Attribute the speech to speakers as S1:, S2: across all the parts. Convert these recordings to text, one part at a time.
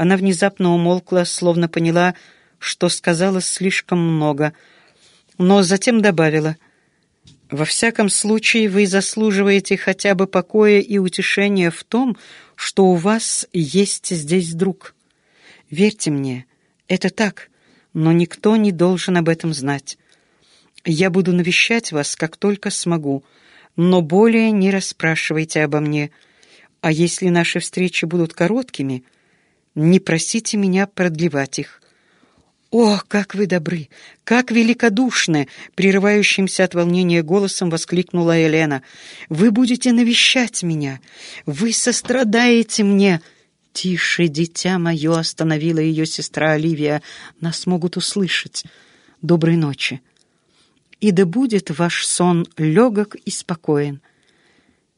S1: Она внезапно умолкла, словно поняла, что сказала слишком много, но затем добавила, «Во всяком случае, вы заслуживаете хотя бы покоя и утешения в том, что у вас есть здесь друг. Верьте мне, это так, но никто не должен об этом знать. Я буду навещать вас, как только смогу, но более не расспрашивайте обо мне. А если наши встречи будут короткими, не просите меня продлевать их. «О, как вы добры! Как великодушны!» — прерывающимся от волнения голосом воскликнула Елена. «Вы будете навещать меня! Вы сострадаете мне!» «Тише, дитя мое!» — остановила ее сестра Оливия. «Нас могут услышать. Доброй ночи!» и да будет ваш сон легок и спокоен».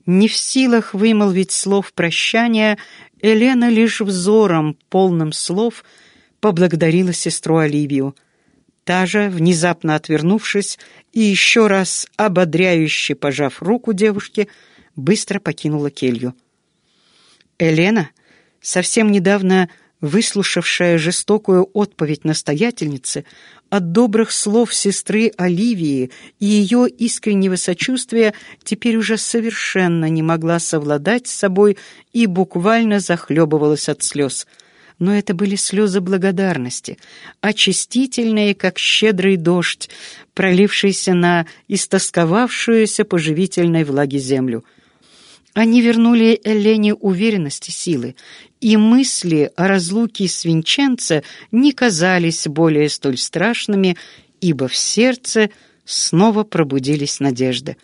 S1: Не в силах вымолвить слов прощания, Елена лишь взором, полным слов, поблагодарила сестру Оливию. Та же, внезапно отвернувшись и еще раз ободряюще пожав руку девушке, быстро покинула келью. Елена, совсем недавно выслушавшая жестокую отповедь настоятельницы, от добрых слов сестры Оливии и ее искреннего сочувствия теперь уже совершенно не могла совладать с собой и буквально захлебывалась от слез. Но это были слезы благодарности, очистительные, как щедрый дождь, пролившийся на истосковавшуюся по живительной влаге землю. Они вернули Элене уверенность и силы, и мысли о разлуке с Винченце не казались более столь страшными, ибо в сердце снова пробудились надежды.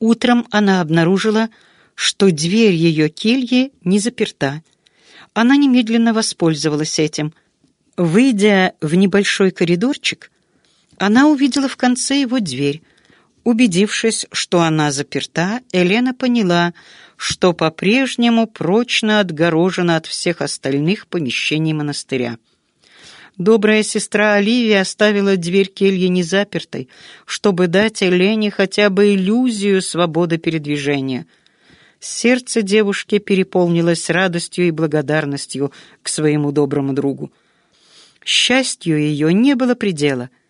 S1: Утром она обнаружила, что дверь ее кельи не заперта. Она немедленно воспользовалась этим. Выйдя в небольшой коридорчик, она увидела в конце его дверь. Убедившись, что она заперта, Елена поняла, что по-прежнему прочно отгорожено от всех остальных помещений монастыря. Добрая сестра Оливия оставила дверь кельи незапертой, чтобы дать Елене хотя бы иллюзию свободы передвижения. Сердце девушки переполнилось радостью и благодарностью к своему доброму другу. Счастью ее не было предела —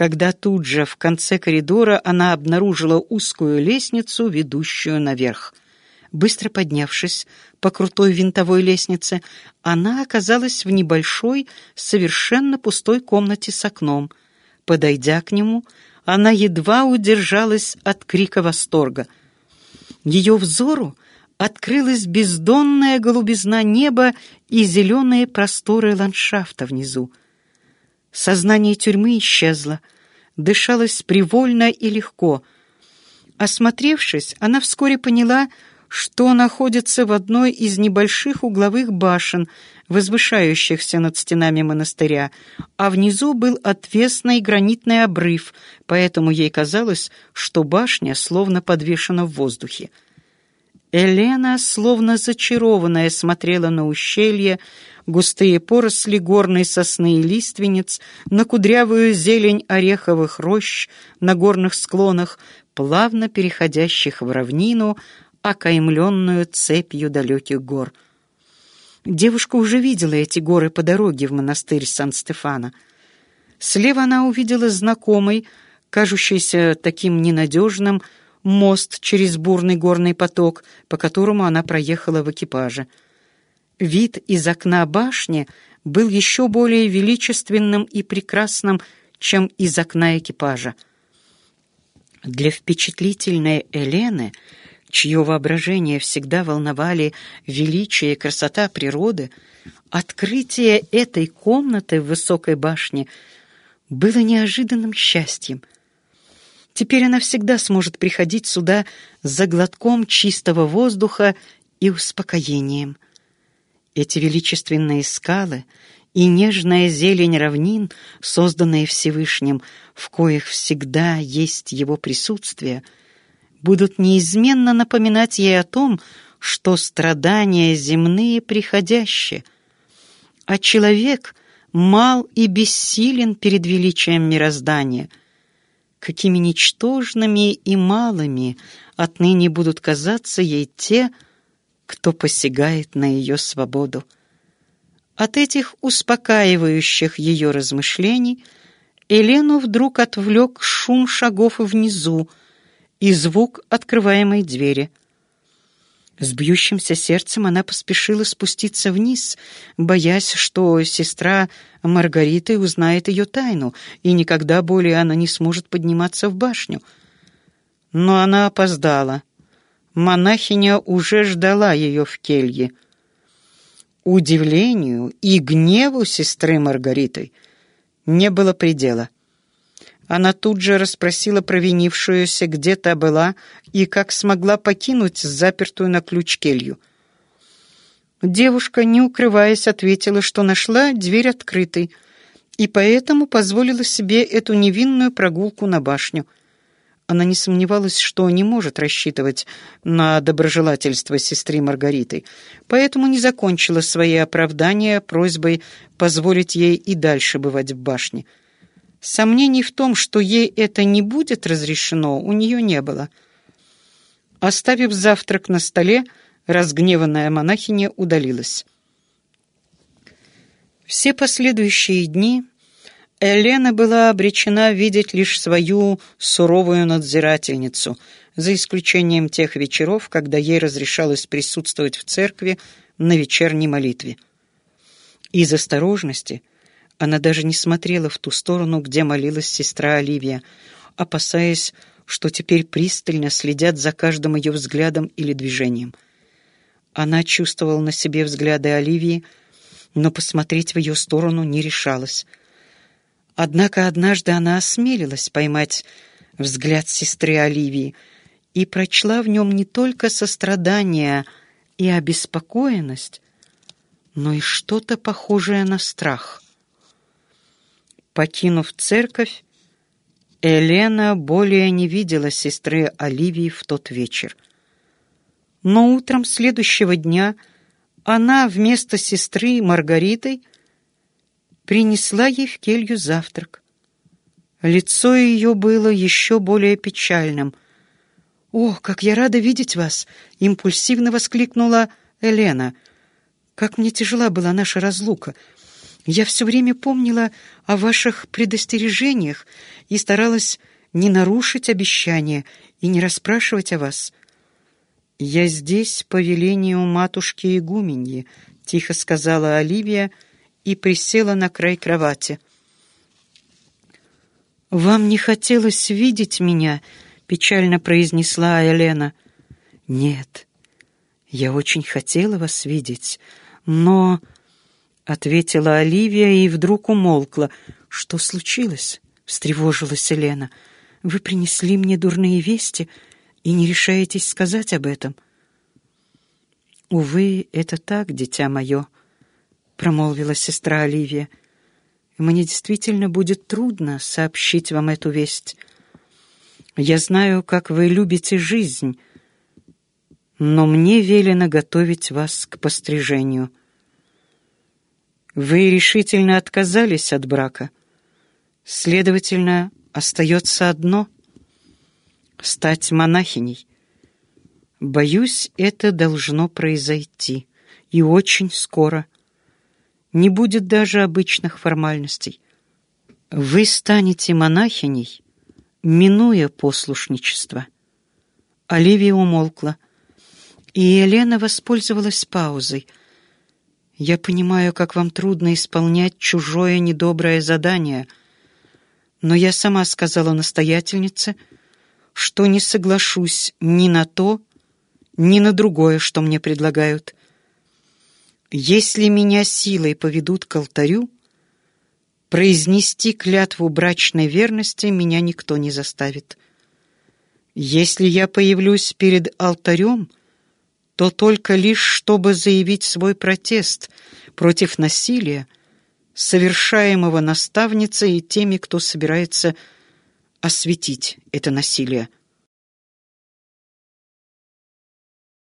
S1: когда тут же в конце коридора она обнаружила узкую лестницу, ведущую наверх. Быстро поднявшись по крутой винтовой лестнице, она оказалась в небольшой, совершенно пустой комнате с окном. Подойдя к нему, она едва удержалась от крика восторга. Ее взору открылась бездонная голубизна неба и зеленые просторы ландшафта внизу. Сознание тюрьмы исчезло, дышалось привольно и легко. Осмотревшись, она вскоре поняла, что находится в одной из небольших угловых башен, возвышающихся над стенами монастыря, а внизу был отвесный гранитный обрыв, поэтому ей казалось, что башня словно подвешена в воздухе. Елена, словно зачарованная, смотрела на ущелье, густые поросли горной сосны и лиственниц, на кудрявую зелень ореховых рощ на горных склонах, плавно переходящих в равнину, окаймленную цепью далеких гор. Девушка уже видела эти горы по дороге в монастырь Сан-Стефано. Слева она увидела знакомый, кажущийся таким ненадежным, мост через бурный горный поток, по которому она проехала в экипаже. Вид из окна башни был еще более величественным и прекрасным, чем из окна экипажа. Для впечатлительной Элены — чье воображение всегда волновали величие и красота природы, открытие этой комнаты в высокой башне было неожиданным счастьем. Теперь она всегда сможет приходить сюда за глотком чистого воздуха и успокоением. Эти величественные скалы и нежная зелень равнин, созданные Всевышним, в коих всегда есть его присутствие — будут неизменно напоминать ей о том, что страдания земные приходящие, а человек мал и бессилен перед величием мироздания. Какими ничтожными и малыми отныне будут казаться ей те, кто посягает на ее свободу. От этих успокаивающих ее размышлений Елену вдруг отвлек шум шагов внизу и звук открываемой двери. С бьющимся сердцем она поспешила спуститься вниз, боясь, что сестра Маргариты узнает ее тайну, и никогда более она не сможет подниматься в башню. Но она опоздала. Монахиня уже ждала ее в келье. Удивлению и гневу сестры Маргариты не было предела. Она тут же расспросила провинившуюся, где та была и как смогла покинуть запертую на ключ келью. Девушка, не укрываясь, ответила, что нашла дверь открытой, и поэтому позволила себе эту невинную прогулку на башню — она не сомневалась, что не может рассчитывать на доброжелательство сестры Маргариты, поэтому не закончила свои оправдания просьбой позволить ей и дальше бывать в башне. Сомнений в том, что ей это не будет разрешено, у нее не было. Оставив завтрак на столе, разгневанная монахиня удалилась. Все последующие дни Елена была обречена видеть лишь свою суровую надзирательницу, за исключением тех вечеров, когда ей разрешалось присутствовать в церкви на вечерней молитве. Из осторожности она даже не смотрела в ту сторону, где молилась сестра Оливия, опасаясь, что теперь пристально следят за каждым ее взглядом или движением. Она чувствовала на себе взгляды Оливии, но посмотреть в ее сторону не решалась — Однако однажды она осмелилась поймать взгляд сестры Оливии и прочла в нем не только сострадание и обеспокоенность, но и что-то похожее на страх. Покинув церковь, Елена более не видела сестры Оливии в тот вечер. Но утром следующего дня она вместо сестры Маргаритой принесла ей в келью завтрак. Лицо ее было еще более печальным. «Ох, как я рада видеть вас!» — импульсивно воскликнула Елена. «Как мне тяжела была наша разлука! Я все время помнила о ваших предостережениях и старалась не нарушить обещания и не расспрашивать о вас». «Я здесь по велению матушки Игуменьи», — тихо сказала Оливия, — и присела на край кровати. «Вам не хотелось видеть меня?» — печально произнесла Елена. «Нет, я очень хотела вас видеть, но...» — ответила Оливия и вдруг умолкла. «Что случилось?» — встревожилась Елена. «Вы принесли мне дурные вести и не решаетесь сказать об этом?» «Увы, это так, дитя мое», промолвила сестра Оливия. Мне действительно будет трудно сообщить вам эту весть. Я знаю, как вы любите жизнь, но мне велено готовить вас к пострижению. Вы решительно отказались от брака. Следовательно, остается одно — стать монахиней. Боюсь, это должно произойти, и очень скоро — не будет даже обычных формальностей. Вы станете монахиней, минуя послушничество. Оливия умолкла, и Елена воспользовалась паузой. «Я понимаю, как вам трудно исполнять чужое недоброе задание, но я сама сказала настоятельнице, что не соглашусь ни на то, ни на другое, что мне предлагают. Если меня силой поведут к алтарю, произнести клятву брачной верности меня никто не заставит. Если я появлюсь перед алтарем, то только лишь чтобы заявить свой протест против насилия, совершаемого наставницей и теми, кто собирается осветить это насилие.